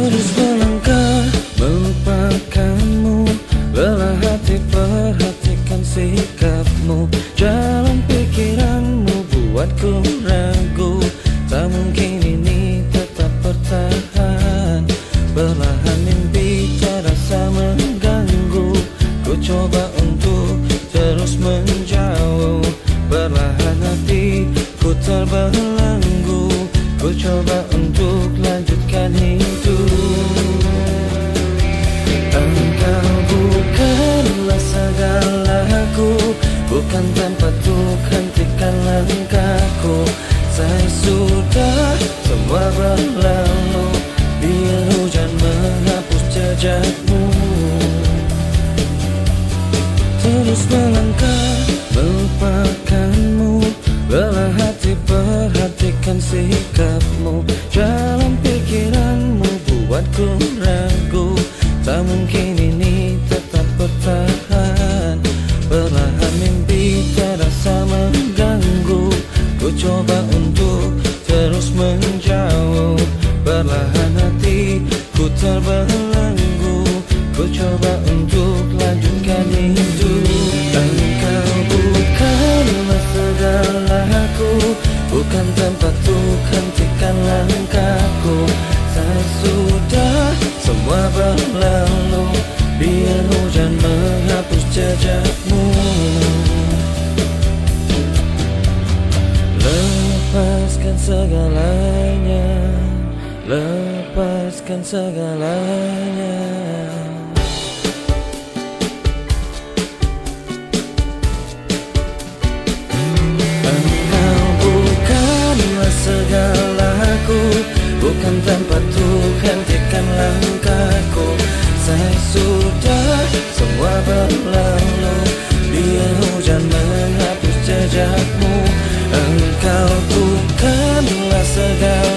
Terus melangkah melupakanmu. Lelah hati perhatikan sikapmu. Jalan pikiranmu buatku ragu. Tak mungkin ini tetap bertahan. Perlahan mimpi terasa mengganggu. Ku coba untuk terus menjauh. Perlahan hati ku terbelenggu. Ku coba untuk lanjutkan hidup Bukan tempat untuk hentikan langkahku. Saya sudah semua berlalu Biar hujan menghapus jejakmu. Terus melangkah melupakanmu. Lelah hati perhatikan sikapmu. Jalan pikiranmu buatku ragu. Tak mungkin ini tetap bertahan. Perlahan mimpi coba untuk terus menjauh. Perlahan hati ku terbelenggu Ku coba untuk lanjutkan hidup Engkau bukanlah segalaku Bukan tempat untuk hentikan langkahku. Saya sudah semua berlalu Lepaskan segalanya. Lepaskan segalanya. Engkau bukanlah segalaku Bukan tempat untuk ago